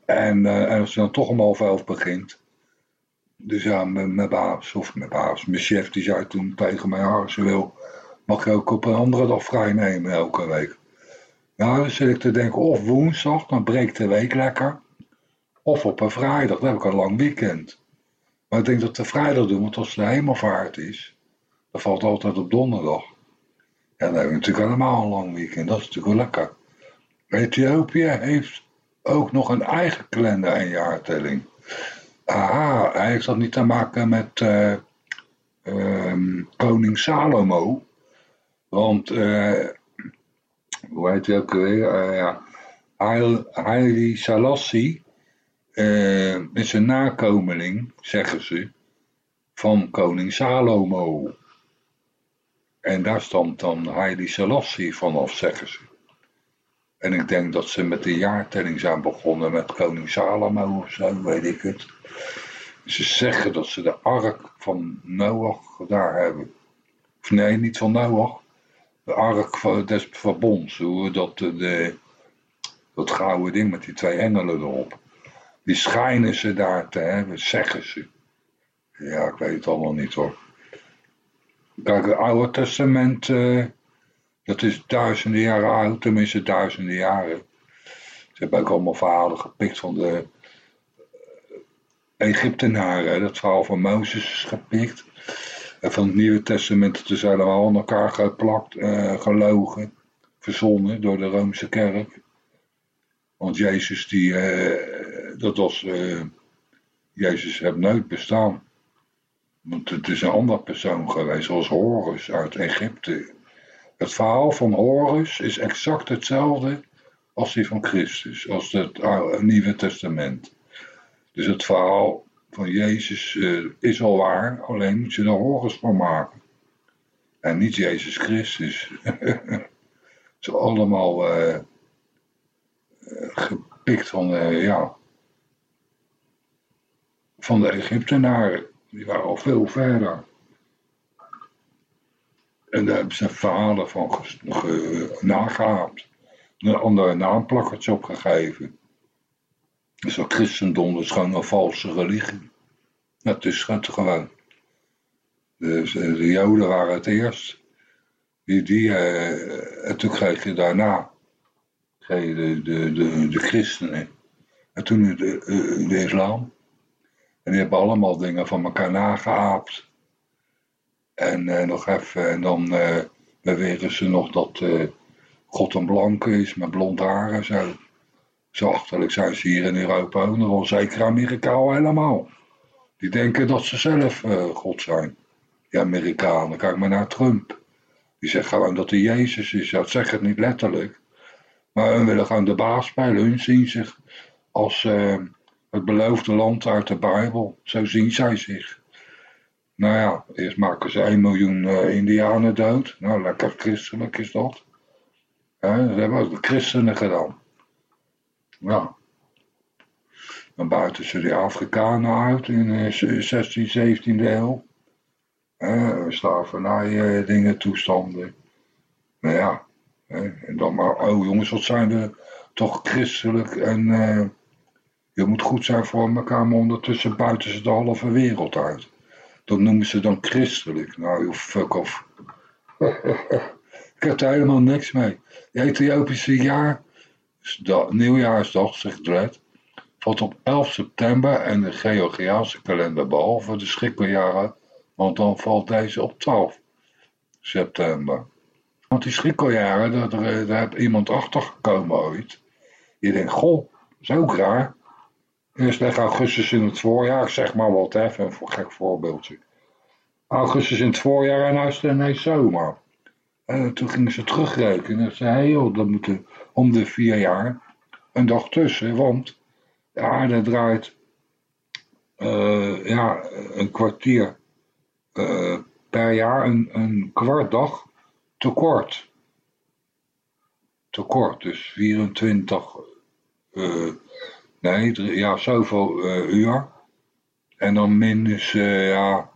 En, als je dan toch om half elf begint. Dus ja, mijn baas, of mijn baas, mijn chef, die zei toen tegen mij, als je wil, mag je ook op een andere dag vrij nemen elke week. Ja, dan zit ik te denken, of woensdag, dan breekt de week lekker. Of op een vrijdag, dan heb ik een lang weekend. Maar ik denk dat de vrijdag doen, want als de hemelvaart is, dan valt altijd op donderdag. Ja, dan hebben we natuurlijk allemaal een lang weekend, dat is natuurlijk wel lekker. Ethiopië heeft ook nog een eigen kalender en jaartelling. Aha, heeft dat niet te maken met uh, um, koning Salomo? Want, uh, hoe heet hij ook weer? Uh, ja, Haile Selassie is een nakomeling, zeggen ze, van koning Salomo. En daar stamt dan Haile Selassie vanaf, zeggen ze. En ik denk dat ze met de jaartelling zijn begonnen met koning Salomo of zo, weet ik het. Ze zeggen dat ze de ark van Noach daar hebben. Nee, niet van Noach. Ark des verbonds. Hoe dat, de, dat gouden ding met die twee engelen erop. Die schijnen ze daar te hebben, zeggen ze. Ja, ik weet het allemaal niet hoor. Kijk, het Oude Testament, uh, dat is duizenden jaren oud, tenminste duizenden jaren. Ze hebben ook allemaal verhalen gepikt van de Egyptenaren. Dat verhaal van Mozes is gepikt. Van het Nieuwe Testament, het is allemaal aan elkaar geplakt, uh, gelogen, verzonnen door de Roomse kerk. Want Jezus, die, uh, dat was, uh, Jezus heeft nooit bestaan. Want het is een ander persoon geweest, zoals Horus uit Egypte. Het verhaal van Horus is exact hetzelfde als die van Christus, als het Nieuwe Testament. Dus het verhaal van Jezus uh, is al waar, alleen moet je er Horus van maken. En niet Jezus Christus. Het is allemaal uh, gepikt van, ja, van de Egyptenaren. Die waren al veel verder. En daar hebben ze verhalen van nagehaald. Een andere naamplakkertje opgegeven. Dus dat christendom is gewoon een valse religie. Dat is het gewoon. Eh, de joden waren het eerst. Die, die, uh, en toen kreeg je daarna kreeg de, de, de, de christenen. En toen de, de islam. En die hebben allemaal dingen van elkaar nageaapt. En uh, nog even, en dan uh, beweren ze nog dat uh, God een blanke is met blond haar en zo. Zo achterlijk zijn ze hier in Europa ook nog. Zeker Amerika al helemaal. Die denken dat ze zelf uh, God zijn. Die Amerikanen. Kijk maar naar Trump. Die zegt gewoon dat hij Jezus is. Dat zegt het niet letterlijk. Maar hun willen gewoon de baas spelen. Hun zien zich als uh, het beloofde land uit de Bijbel. Zo zien zij zich. Nou ja, eerst maken ze 1 miljoen uh, Indianen dood. Nou, lekker christelijk is dat. He, dat hebben ook de christenen gedaan. Ja. Dan buiten ze die Afrikanen uit in de 16, 17e eeuw. Uh, slavernij dingen, toestanden. Nou ja. en dan maar, oh jongens, wat zijn we toch christelijk en uh, je moet goed zijn voor elkaar, maar ondertussen buiten ze de halve wereld uit. Dat noemen ze dan christelijk. Nou, joh, fuck off. Ik heb er helemaal niks mee. De Ethiopische jaar, nieuwjaarsdag, zegt Dredd, valt op 11 september en de Georgiaanse kalender, behalve de schrikkeljaren, want dan valt deze op 12 september. Want die schrikkeljaren, daar, daar heeft iemand achter gekomen ooit. Je denkt, goh, dat is ook raar. Eerst leg augustus in het voorjaar, zeg maar wat, even een gek voorbeeldje. Augustus in het voorjaar en nu is het ineens zomer. En toen gingen ze terugrekenen. En zeiden, hey joh, dat moet om de vier jaar een dag tussen. Want de aarde draait uh, ja, een kwartier uh, per jaar, een, een kwart dag tekort. Tekort, dus 24, uh, nee, ja, zoveel uur. En dan minus, ja,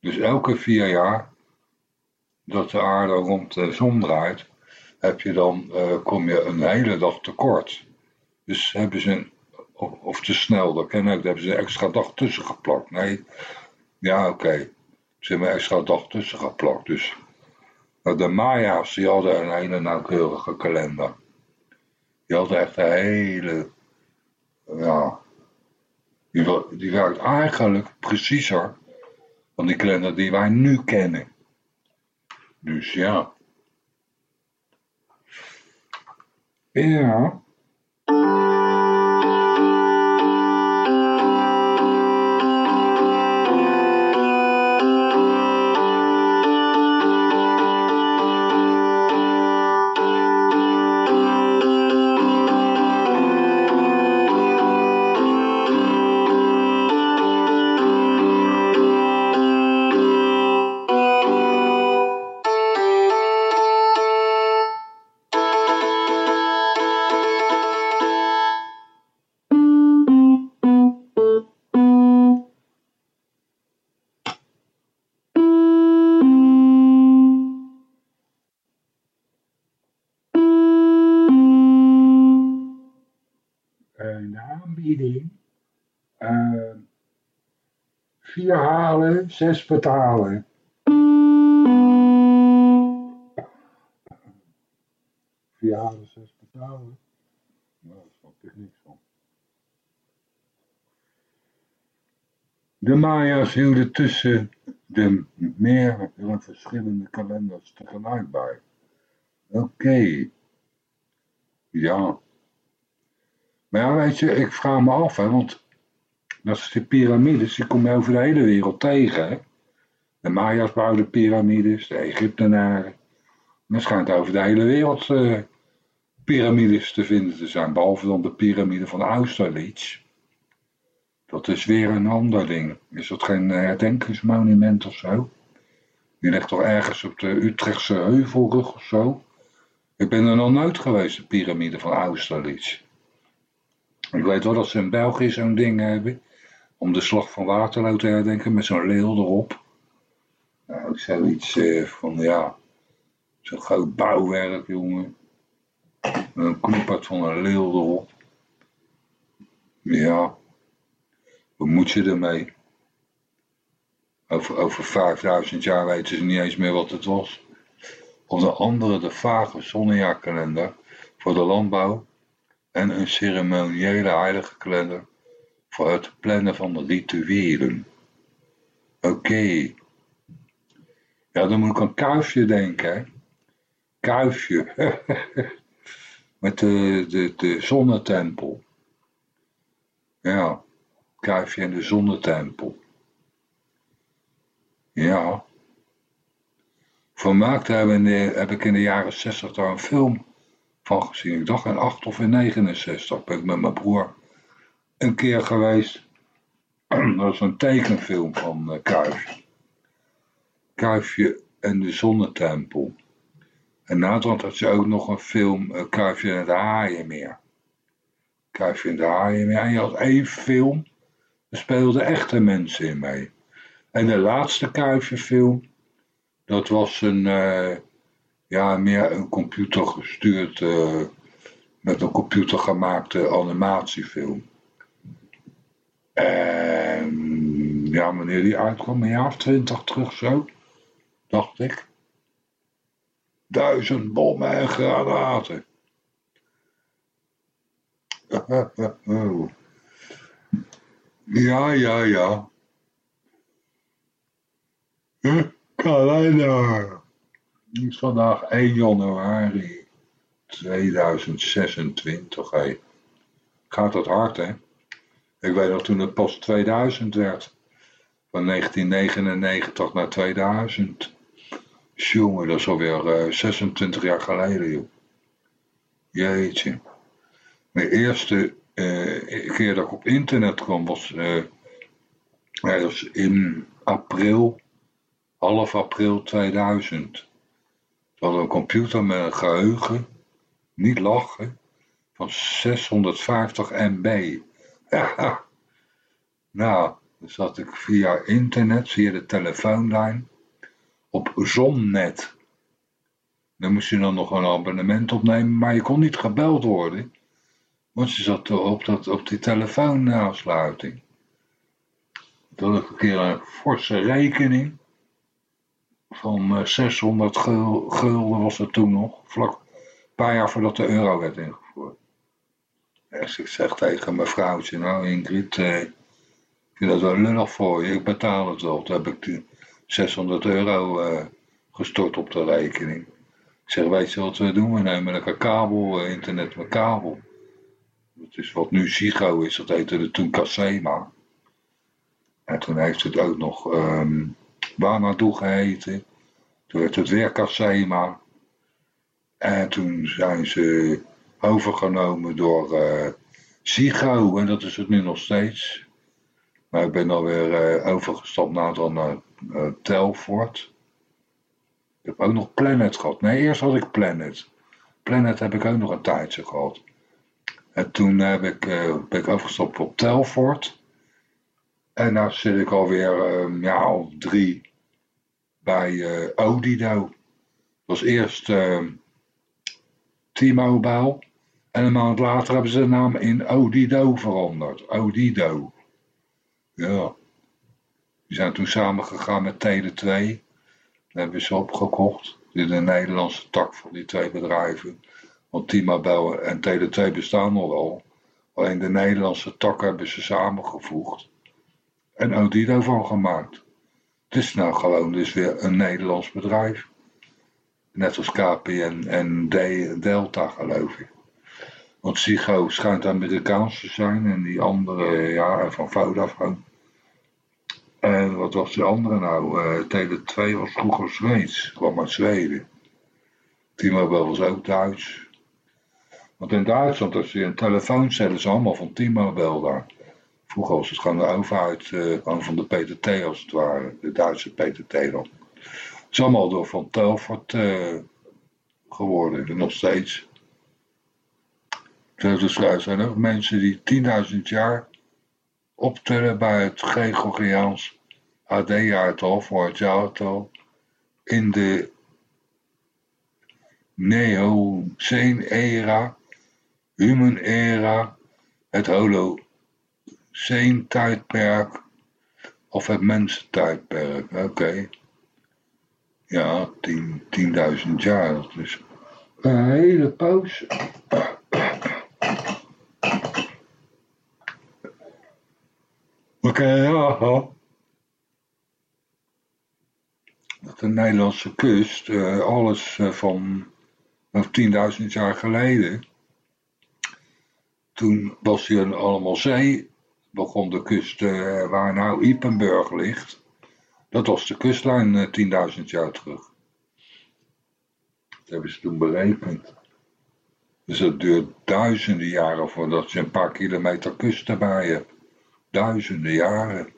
dus elke vier jaar dat de aarde rond de zon draait, heb je dan, uh, kom je een hele dag tekort. Dus hebben ze, of, te snel, dat ken ik, hebben ze een extra dag tussen geplakt. Nee, ja oké, ze hebben een extra dag tussen geplakt. Dus de Maya's, die hadden een hele nauwkeurige kalender. Die hadden echt een hele, ja, die, die werkt eigenlijk preciezer dan die kalender die wij nu kennen. Dus ja. Ja. vier halen, zes betalen. Vier halen, zes betalen. Nou, daar snap ik niks van. De Maya's hielden tussen de meerdere verschillende kalenders tegelijk bij. Oké. Ja. Maar ja, weet je, ik vraag me af, want dat de piramides, die kom je over de hele wereld tegen. Hè? De Maya's bouwden piramides, de Egyptenaren. En schijnt over de hele wereld uh, piramides te vinden te zijn, behalve dan de piramide van Austerlitz. Dat is weer een ander ding. Is dat geen herdenkingsmonument of zo? Die ligt toch ergens op de Utrechtse heuvelrug of zo? Ik ben er nog nooit geweest, de piramide van Austerlitz. Ik weet wel dat ze in België zo'n ding hebben om de slag van Waterloo te herdenken met zo'n leeuw erop. Nou, ik zoiets uh, van, ja, zo'n groot bouwwerk, jongen. Een knoepert van een leeuw erop. Ja, wat moet je ermee? Over, over 5000 jaar weten ze niet eens meer wat het was. Onder andere de vage zonnejaarkalender voor de landbouw en een ceremoniële heilige kalender voor het plannen van rituelen. Oké. Ja, dan moet ik aan kuifje denken. Kuifje. Met de, de, de zonnetempel. Ja, Kuifje en de zonnetempel. Ja. Vermaakt hebben heb ik in de jaren 60 daar een film gezien. Ik dacht in 8 of in 69 ben ik met mijn broer een keer geweest. Dat was een tekenfilm van uh, Kuifje. Kuifje en de Zonnetempel. En naderhand had je ook nog een film, uh, Kuifje en het Haaienmeer. Kuifje en de Haaienmeer. En je had één film, er speelden echte mensen in mee. En de laatste Kuifje film, dat was een, uh, ja, meer een computergestuurd, uh, met een computer gemaakte animatiefilm. En ja, wanneer die uitkwam, een jaar of twintig terug zo, dacht ik. Duizend bommen en granaten. Ja, ja, ja. Kalender. Het vandaag 1 januari 2026. Hey. Gaat dat hard, hè? Ik weet nog toen het pas 2000 werd. Van 1999 naar 2000. Jongen, dat is alweer uh, 26 jaar geleden, joh. Jeetje. Mijn eerste uh, keer dat ik op internet kwam was, uh, was in april, half april 2000. Hadden een computer met een geheugen, niet lachen, van 650 MB. Nou, dan zat ik via internet, via de telefoonlijn, op Zonnet. Dan moest je dan nog een abonnement opnemen, maar je kon niet gebeld worden. Want je zat op, dat, op die telefoonaansluiting. Toen had ik een keer een forse rekening. Van 600 eh, gulden was het toen nog. Vlak een paar jaar voordat de euro werd ingevoerd. Dus ik zeg tegen mijn vrouwtje, nou Ingrid, eh, ik vind dat wel lullig voor je, ik betaal het wel. Toen heb ik 600 euro eh, gestort op de rekening. Ik zeg, weet je wat we doen? We nemen lekker kabel, eh, internet met kabel. Dat is wat nu Zigo is, dat heette toen Casema. En toen heeft het ook nog um, Wanadu geheten. Toen werd het weer Casema. En toen zijn ze overgenomen door uh, en dat is het nu nog steeds. Maar ik ben alweer uh, overgestapt naar, naar uh, Telfort. Ik heb ook nog Planet gehad. Nee, eerst had ik Planet. Planet heb ik ook nog een tijdje gehad. En toen heb ik, ben ik overgestapt op Telfort. En nu zit ik alweer um, ja, al drie bij uh, Odido. Was eerst uh, T-Mobile. En een maand later hebben ze de naam in Odido veranderd. Odido. Ja. Die zijn toen samengegaan met Tele 2. Dat hebben ze opgekocht. Dit is een Nederlandse tak van die twee bedrijven. Want T-Mobile en Tele 2 bestaan nog wel. Alleen de Nederlandse tak hebben ze samengevoegd. En Odido van gemaakt. Het is nou gewoon dus weer een Nederlands bedrijf. Net als KPN en Delta geloof ik. Want Sigo schijnt Amerikaans te zijn en die andere, ja, van Vodafone. En wat was de andere nou? Uh, Tele 2 was vroeger Zweeds, kwam uit Zweden. T-Mobile was ook Duits. Want in Duitsland, als je een telefoon zet, is allemaal van T-Mobile daar. Vroeger was het gewoon de overheid, van de PTT als het ware, de Duitse PTT dan. Het is allemaal door Van Telfort uh, geworden, en nog steeds. Dus er zijn ook mensen die 10.000 jaar optellen bij het Gregoriaans AD-jaartal voor het jaartal in de Neogene-era, Human-era, het Holocene-tijdperk of het mensentijdperk. Oké. Ja, 10.000 jaar, dat is een hele pauze. Oké, ja. Dat de Nederlandse kust, uh, alles uh, van 10.000 jaar geleden, toen was hier allemaal zee. Begon de kust eh, waar nou Ipenburg ligt. Dat was de kustlijn uh, 10.000 jaar terug. Dat hebben ze toen berekend. Dus dat duurt duizenden jaren voordat je een paar kilometer kust erbij hebt. Duizenden jaren.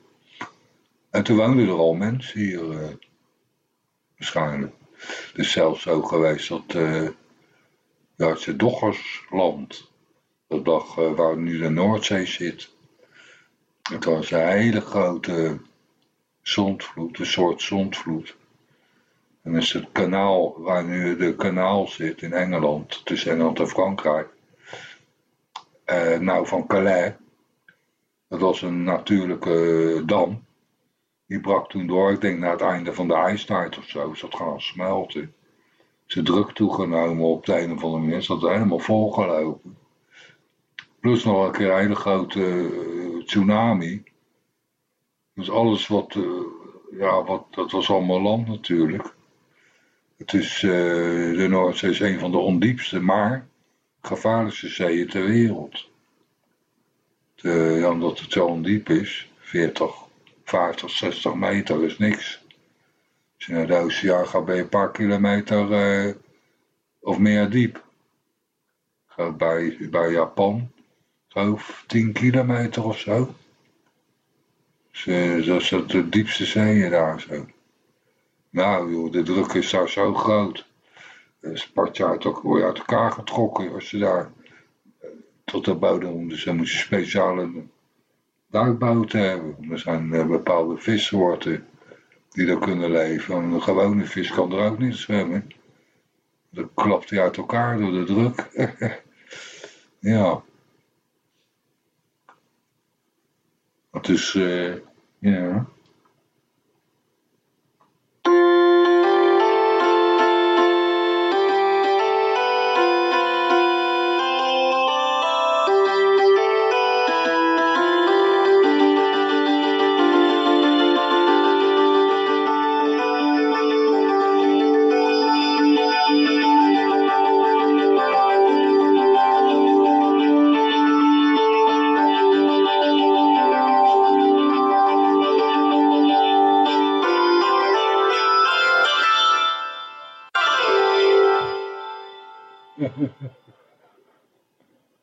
En toen woonden er al mensen hier. Uh, waarschijnlijk. Het is zelfs zo geweest dat uh, het Doggersland, dat uh, waar nu de Noordzee zit. Het was een hele grote zondvloed, een soort zondvloed. En is het kanaal waar nu de kanaal zit in Engeland, tussen Engeland en Frankrijk. Uh, nou, van Calais. Dat was een natuurlijke dam. Die brak toen door, ik denk na het einde van de ijstijd of zo, is dat gaan smelten. Ze druk toegenomen op de een of andere manier, is dat helemaal volgelopen. Plus nog een keer een hele grote tsunami. Dus alles wat, uh, ja, wat, dat was allemaal land natuurlijk. Het is, uh, de Noordzee is een van de ondiepste, maar gevaarlijkste zeeën ter wereld. De, ja, omdat het zo ondiep is, 40 50, 60 meter is niks. Als je naar oceaan gaat je een paar kilometer uh, of meer diep. Bij, bij Japan, zo 10 kilometer of zo. Dat is de diepste zeeën daar zo. Nou joh, de druk is daar zo groot. Uh, Spartje uit, word uit elkaar getrokken als je daar tot de bodem. Dus dan moet je speciale duikboten hebben. Er zijn uh, bepaalde vissoorten die er kunnen leven. Een gewone vis kan er ook niet zwemmen. Dan klapt hij uit elkaar door de druk. ja. Het is, uh, ja.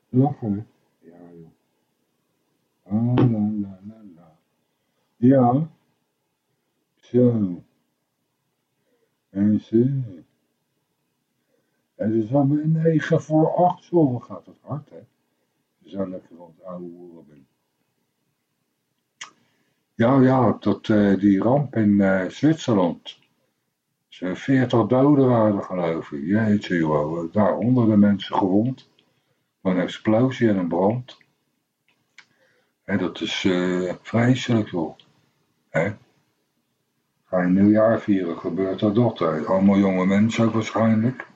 Lachen. Ja, joh. Ah, la, la, la, la. Ja. Zo. En zo. Het is alweer 9 voor 8, zo gaat het hard, hè. We zijn lekker aan het oude horen ben. Ja, ja, tot uh, die ramp in uh, Zwitserland. Zijn 40 doden waren geloof ik. Jeetje joh, daar honderden mensen gewond. Een explosie en een brand. Dat is uh, vreselijk joh. Hè? Ga je nieuwjaar vieren, gebeurt dat toch? Allemaal jonge mensen waarschijnlijk.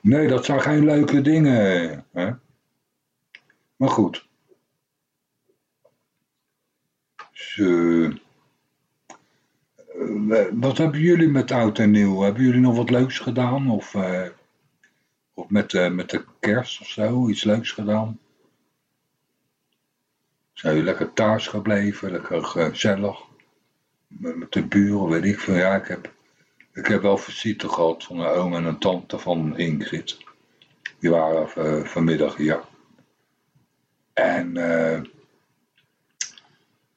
Nee, dat zijn geen leuke dingen. Hè? Maar goed. Zo. Uh, wat hebben jullie met oud en nieuw? Hebben jullie nog wat leuks gedaan? Of, uh, of met, uh, met de kerst of zo? Iets leuks gedaan? Zijn jullie lekker thuis gebleven? Lekker gezellig? Met, met de buren, weet ik veel. Ja, ik heb, ik heb wel visite gehad van een oom en een tante van Ingrid. Die waren vanmiddag hier. En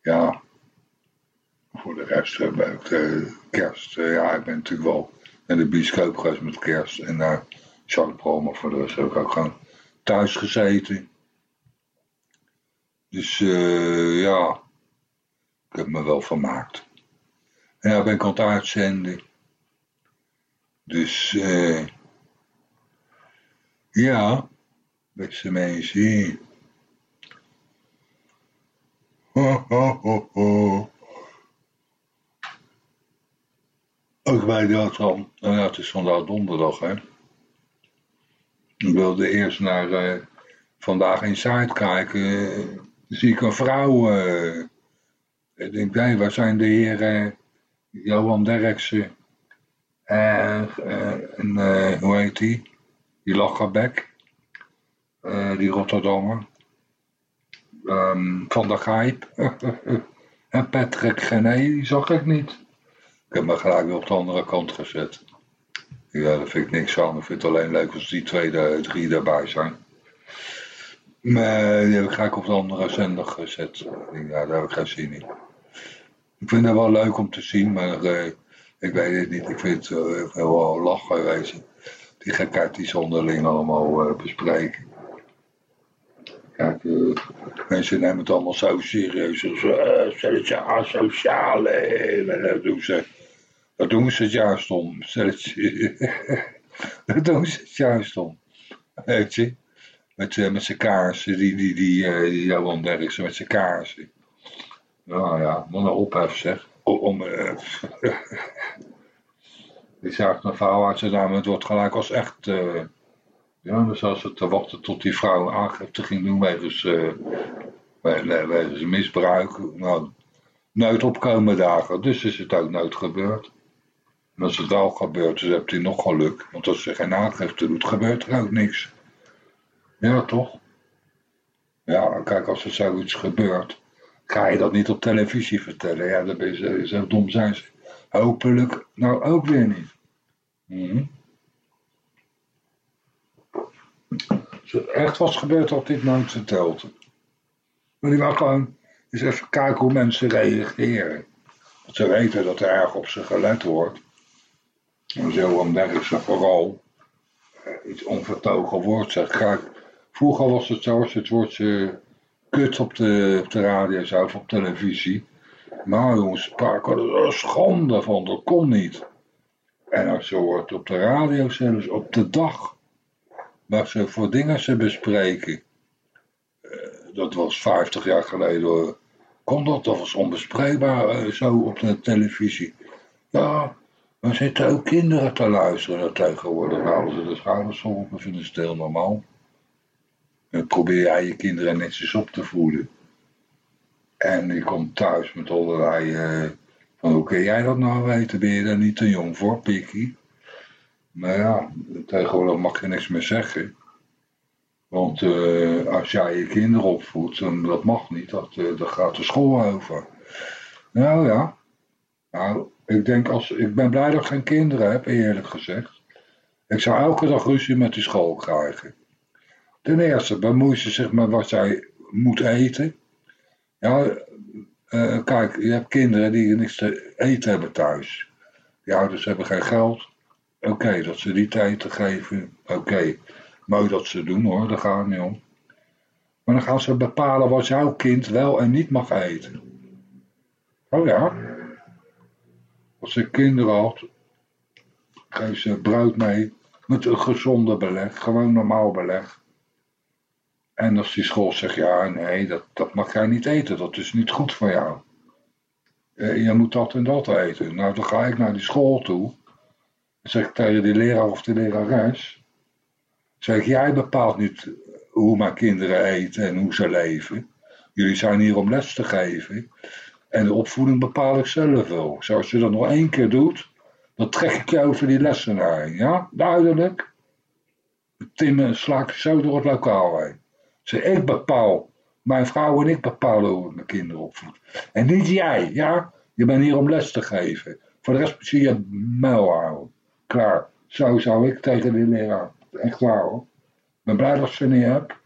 ja, voor de rest heb ik uh, kerst. Uh, ja, ik ben natuurlijk wel naar de bioscoop geweest met kerst. En naar Charles Pro, maar voor de rest heb ik ook gewoon thuis gezeten. Dus uh, ja, ik heb me wel vermaakt. En ja, ben ik het uitzenden. Dus eh ja, beste mensen. Ho, ho, ho, ho. Ook bij dat. Nou het is vandaag donderdag, hè. Ik wilde eerst naar uh, Vandaag in Zuid kijken. Uh, zie ik een vrouw. Uh, ik denk, waar zijn de heren Johan Derksen En, hoe heet die? Die Lacherbek. die Rotterdammer. Um, van der Gijp. en Patrick Gené, die zag ik niet. Ik heb me gelijk weer op de andere kant gezet. Ja, daar vind ik niks aan. Ik vind het alleen leuk als die twee, drie daarbij zijn. Maar die heb ik gelijk op de andere zender gezet. Ja, daar heb ik geen zin in. Ik vind het wel leuk om te zien, maar uh, ik weet het niet. Ik vind het uh, wel lachen wezen. Die gekheid die zonderling allemaal uh, bespreken. Kijk, mensen nemen het allemaal zo serieus. Het je asociaal. Dat doen ze. Dat doen ze het juist om. Dat doen ze het juist om. Weet je? Met, uh, met zijn kaarsen, die, die, die, uh, die Johan Derksen met zijn kaarsen. Nou ja, wat een ophef zeg. Om, uh, die zaagt een vrouw uit zijn het wordt gelijk als echt... Ja, dus als het te wachten tot die vrouw aangifte ging doen wegens, wegens misbruik. Nou, nooit opkomen dagen, dus is het ook nooit gebeurd. En als het wel gebeurt, dan hebt hij nog geluk. Want als ze geen aangifte doet, gebeurt er ook niks. Ja, toch? Ja, kijk, als er zoiets gebeurt, ga je dat niet op televisie vertellen. Ja, dan ben je zo dom zijn ze. Hopelijk nou ook weer niet. Mhm. Als er echt was gebeurd, had dit nooit verteld. Maar die wou gewoon eens even kijken hoe mensen reageren. Want ze weten dat er erg op ze gelet wordt. En zo ze vooral uh, iets onvertogen woord vroeger was het zo, als het woordje kut op de, op de radio zou of op televisie. Maar jongens, spraken er schande van, dat kon niet. En als je hoort op de radio zelfs op de dag, wat ze voor dingen ze bespreken. Uh, dat was 50 jaar geleden, kon dat, dat was onbespreekbaar zo op de televisie. Ja, maar zitten ook kinderen te luisteren tegenwoordig. Halen ze de schouders op en vinden ze het heel normaal. En probeer jij je kinderen netjes op te voeden. En je komt thuis met allerlei... Uh, van hoe kun jij dat nou weten? Ben je daar niet te jong voor, Pikkie? Maar ja, tegenwoordig mag je niks meer zeggen. Want uh, als jij je kinderen opvoedt, dan dat mag niet. Dat, uh, dat gaat de school over. Nou ja. Nou, ik denk als, ik ben blij dat ik geen kinderen heb, eerlijk gezegd. Ik zou elke dag ruzie met die school krijgen. Ten eerste bemoeit ze zich met wat zij moet eten. Ja, uh, kijk, je hebt kinderen die niks te eten hebben thuis. Die ouders hebben geen geld. Oké, dat ze die te eten geven. Oké, mooi dat ze doen hoor, daar gaat het niet om. Maar dan gaan ze bepalen wat jouw kind wel en niet mag eten. Oh ja, als ik kinderen had, geef ze brood mee met een gezonde beleg, gewoon normaal beleg. En als die school zegt, ja nee, dat, dat mag jij niet eten, dat is niet goed voor jou. Eh, je moet dat en dat eten. Nou, dan ga ik naar die school toe. Zeg ik tegen die leraar of de lerares. Zeg jij bepaalt niet hoe mijn kinderen eten en hoe ze leven. Jullie zijn hier om les te geven. En de opvoeding bepaal ik zelf wel. Zoals je dat nog één keer doet, dan trek ik je over die lessen heen. Ja, duidelijk. Tim sla ik zo door het lokaal heen. Zeg, ik bepaal, mijn vrouw en ik bepalen hoe ik mijn kinderen opvoed. En niet jij, ja? Je bent hier om les te geven. Voor de rest moet je je muil houden. Klaar. Zo zou ik tegen die leraar. Echt waar hoor. Ik ben blij dat ze niet heb.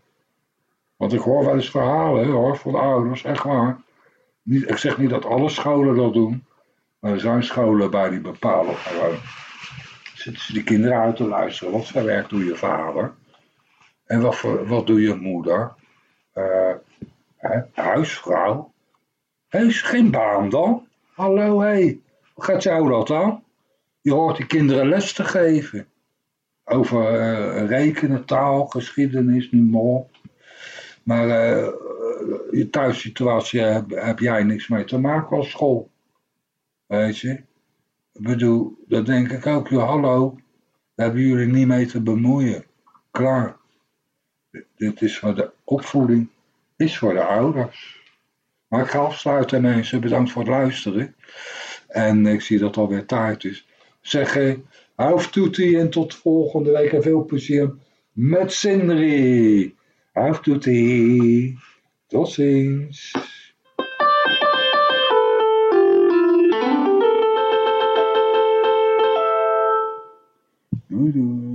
Want ik hoor wel eens verhalen hoor, van de ouders, echt waar ik zeg niet dat alle scholen dat doen. Maar er zijn scholen bij die bepalen gewoon. Zitten ze die kinderen uit te luisteren. Wat voor werk doe je vader? En wat, voor, wat doe je moeder? Uh, hè, huisvrouw? Heeft geen baan dan? Hallo, hé. Hey. Hoe gaat jou dat dan? Je hoort die kinderen les te geven. Over uh, rekenen, taal, geschiedenis, nu maar. Maar je thuissituatie heb, heb jij niks mee te maken als school. Weet je? Ik bedoel, dat denk ik ook. Ja, hallo, daar hebben jullie niet mee te bemoeien. Klaar. Dit is voor de opvoeding, is voor de ouders. Maar ik ga afsluiten mensen. Bedankt voor het luisteren. En ik zie dat alweer tijd is. zeggen, hou toetie en tot volgende week en veel plezier met Sindri. Hou toetie. Tot ziens. Doei.